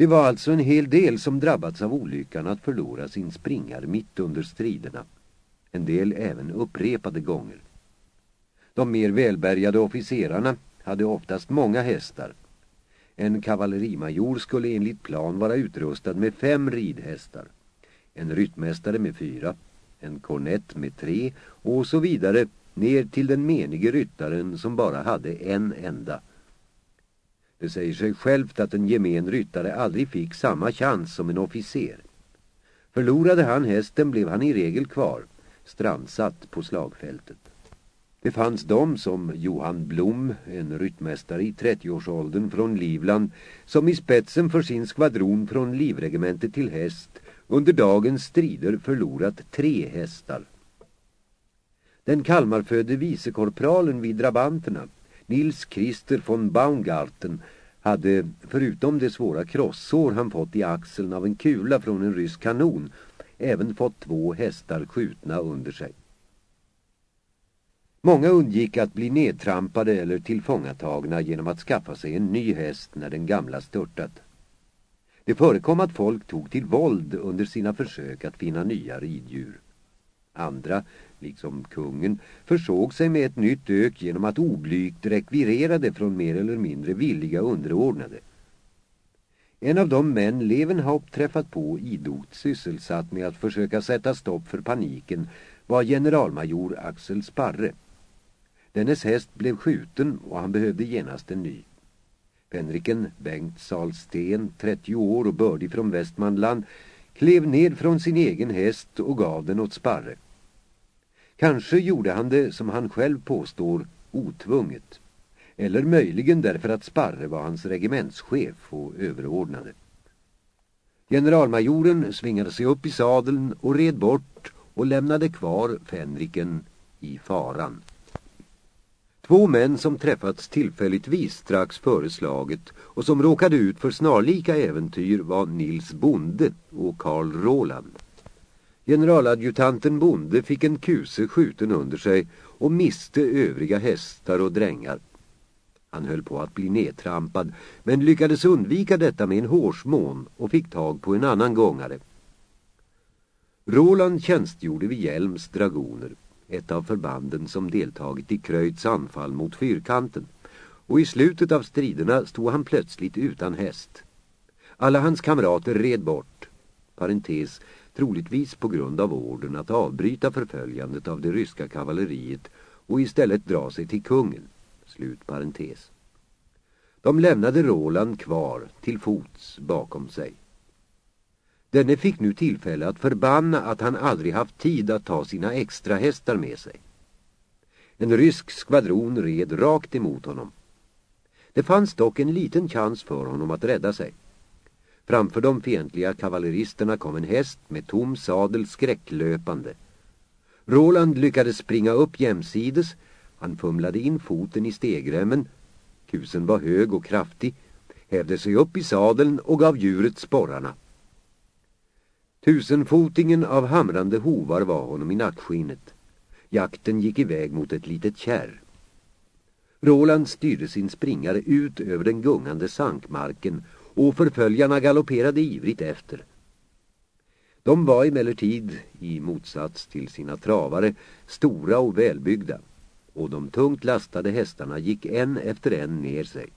Det var alltså en hel del som drabbats av olyckan att förlora sin springare mitt under striderna. En del även upprepade gånger. De mer välbärgade officerarna hade oftast många hästar. En kavallerimajor skulle enligt plan vara utrustad med fem ridhästar. En ryttmästare med fyra, en kornett med tre och så vidare ner till den menige ryttaren som bara hade en enda. Det säger sig självt att en gemen ryttare aldrig fick samma chans som en officer. Förlorade han hästen blev han i regel kvar, strandsatt på slagfältet. Det fanns de som Johan Blom, en ryttmästare i 30-årsåldern från Livland, som i spetsen för sin skvadron från livregementet till häst under dagens strider förlorat tre hästar. Den Kalmarfödde vicekorpralen vid drabanterna, Nils Christer von Baumgarten, hade förutom det svåra krossår han fått i axeln av en kula från en rysk kanon även fått två hästar skjutna under sig. Många undgick att bli nedtrampade eller tillfångatagna genom att skaffa sig en ny häst när den gamla störtat. Det förekom att folk tog till våld under sina försök att finna nya riddjur. Andra, liksom kungen, försåg sig med ett nytt ök genom att oblygt rekvirera det från mer eller mindre villiga underordnade. En av de män Levenhaupt träffat på idogt sysselsatt med att försöka sätta stopp för paniken var generalmajor Axel Sparre. Dennes häst blev skjuten och han behövde genast en ny. Fänriken Bengt Salsten, 30 år och bördig från Västmanland, klev ned från sin egen häst och gav den åt Sparre. Kanske gjorde han det, som han själv påstår, otvunget. Eller möjligen därför att Sparre var hans regimentschef och överordnade. Generalmajoren svingade sig upp i sadeln och red bort och lämnade kvar Fänriken i faran. Två män som träffats tillfälligtvis strax före slaget och som råkade ut för snarlika äventyr var Nils Bonde och Karl Roland. Generaladjutanten Bonde fick en kuse skjuten under sig och miste övriga hästar och drängar. Han höll på att bli nedtrampad men lyckades undvika detta med en hårsmån och fick tag på en annan gångare. Roland tjänstgjorde vid Hjelms dragoner ett av förbanden som deltagit i Kröjts anfall mot fyrkanten, och i slutet av striderna stod han plötsligt utan häst. Alla hans kamrater red bort, parentes, troligtvis på grund av orden att avbryta förföljandet av det ryska kavalleriet och istället dra sig till kungen, slut parentes. De lämnade Roland kvar till fots bakom sig. Denne fick nu tillfälle att förbanna att han aldrig haft tid att ta sina extra hästar med sig. En rysk skvadron red rakt emot honom. Det fanns dock en liten chans för honom att rädda sig. Framför de fientliga kavalleristerna kom en häst med tom sadel skräcklöpande. Roland lyckades springa upp jämsides. Han fumlade in foten i stegremmen. Kusen var hög och kraftig, hävde sig upp i sadeln och gav djuret sporrarna. Tusenfotingen av hamrande hovar var honom i nackskinnet. Jakten gick iväg mot ett litet kärr. Roland styrde sin springare ut över den gungande sankmarken och förföljarna galopperade ivrigt efter. De var emellertid, i motsats till sina travare, stora och välbyggda och de tungt lastade hästarna gick en efter en ner sig.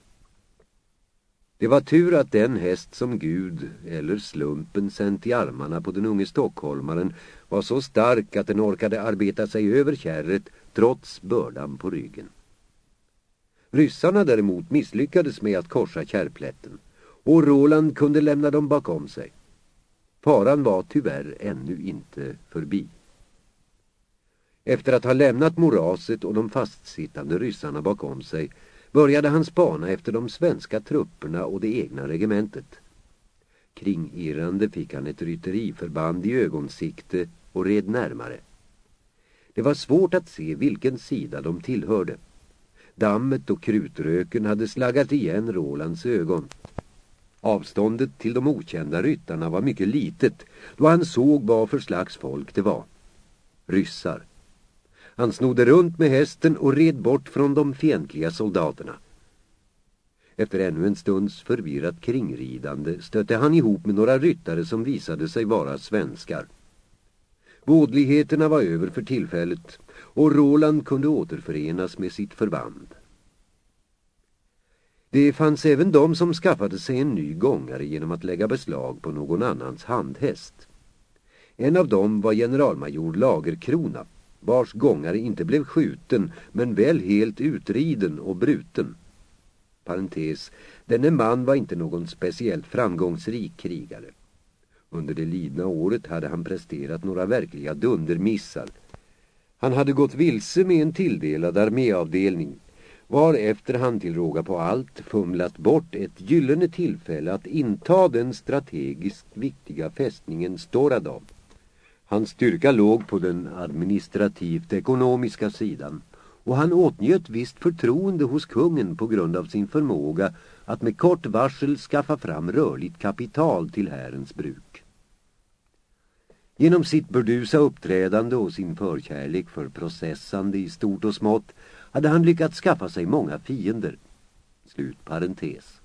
Det var tur att den häst som Gud eller slumpen sänt i armarna på den unge stockholmaren var så stark att den orkade arbeta sig över kärret trots bördan på ryggen. Ryssarna däremot misslyckades med att korsa kärrplätten och Roland kunde lämna dem bakom sig. Faran var tyvärr ännu inte förbi. Efter att ha lämnat moraset och de fastsittande ryssarna bakom sig började han spana efter de svenska trupperna och det egna regementet. Kringirrande fick han ett rytteriförband i ögonsikte och red närmare. Det var svårt att se vilken sida de tillhörde. Dammet och krutröken hade slaggat igen Rolands ögon. Avståndet till de okända ryttarna var mycket litet då han såg vad för slags folk det var. Ryssar. Han snodde runt med hästen och red bort från de fientliga soldaterna. Efter ännu en stunds förvirrat kringridande stötte han ihop med några ryttare som visade sig vara svenskar. Vådligheterna var över för tillfället och Roland kunde återförenas med sitt förband. Det fanns även de som skaffade sig en ny gångare genom att lägga beslag på någon annans handhäst. En av dem var generalmajor Lagerkrona, vars gångare inte blev skjuten men väl helt utriden och bruten. Parentes, denne man var inte någon speciellt framgångsrik krigare. Under det lidna året hade han presterat några verkliga dundermissar. Han hade gått vilse med en tilldelad arméavdelning varefter han till råga på allt fumlat bort ett gyllene tillfälle att inta den strategiskt viktiga fästningen Storadov. Hans styrka låg på den administrativt ekonomiska sidan och han åtnjöt visst förtroende hos kungen på grund av sin förmåga att med kort varsel skaffa fram rörligt kapital till härens bruk. Genom sitt burdusa uppträdande och sin förkärlek för processande i stort och smått hade han lyckats skaffa sig många fiender. Slut parentes.